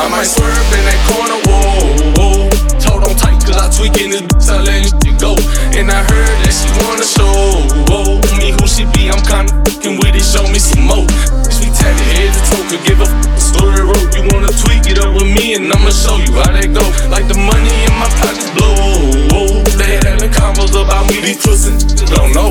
I might swerve in that corner, whoa, whoa. Told on tight, cause I tweaking this bitch, I letting shit go. And I heard that she wanna show, whoa, me who she be, I'm kinda fucking with it, show me some more. Sweet tatted heads and token, give a a f- story road. You wanna tweak it up with me, and I'ma show you how that go. Like the money in my pockets blow, whoa. They having combos about me, these pussies don't know.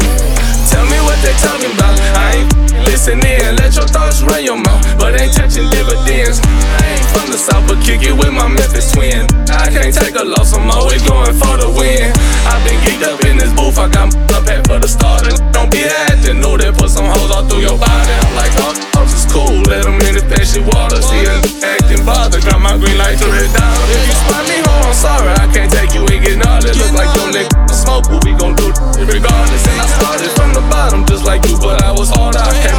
Tell me what they talking about, I ain't listening. Let your thoughts run your mouth, but ain't touching dividends. I ain't the south, but kick it with my Memphis twin. I can't take a loss, I'm always going for the win. I've been geeked up in this booth, I got up at for the start. Don't be acting new, they put some holes all through your body. I'm like, oh, oh is cool, let them in the patient water. See a acting bothered, got my green light to red down. If you spot me home, I'm sorry, I can't take you and get all it. Look like your nigga smoke, but we gon' do it regardless. And I started from the bottom, just like you, but I was hard out.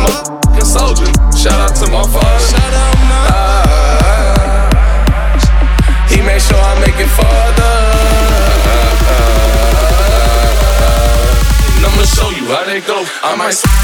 let it go. I might.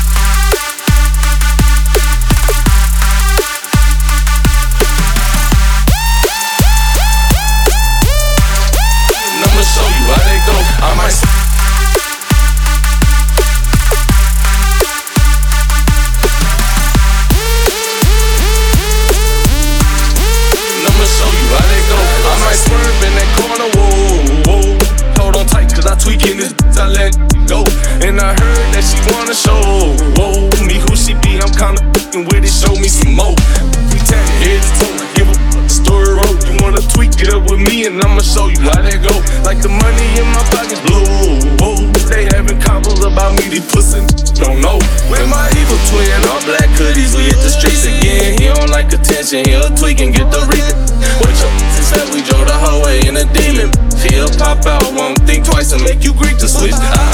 Show you how they go. I might. and I'ma show you how they go. Like the money in my pockets blue. They having combos about me, these pussy don't know. With my evil twin, all black hoodies, we hit the streets again. He don't like attention, he'll tweak and get the reason. What your said we drove the whole way in a demon. He'll pop out, won't think twice and make you greet the switch. Ah.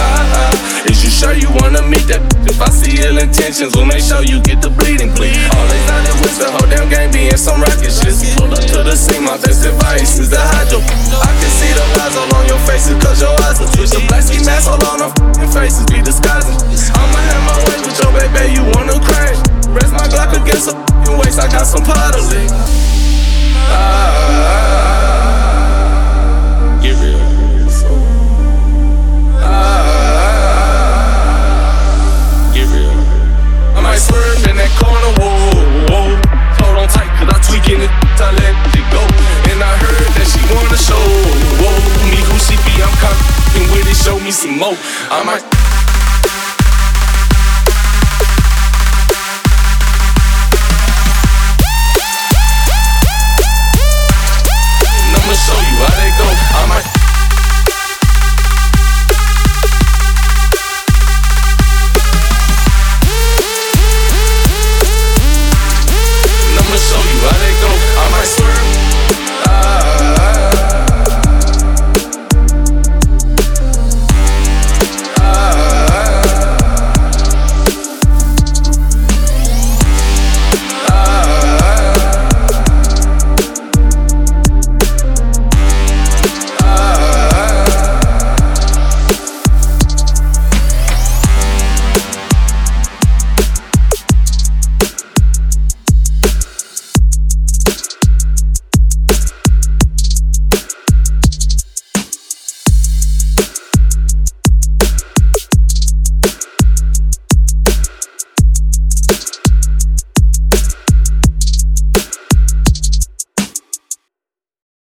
Is you sure you wanna meet that? If I see ill intentions, we'll make sure you get the bleeding, please. All they thought it was the whole damn game being some rocket shit. Pull up to the scene, my best advice is the hydro. I can see the lies all on your faces, cause your eyes twitch. The black ski mask all on our faces be disguising. I'ma have my way with your baby, you wanna crash. Rest my Glock against a waist, I got some powder Ah, me some more. I might.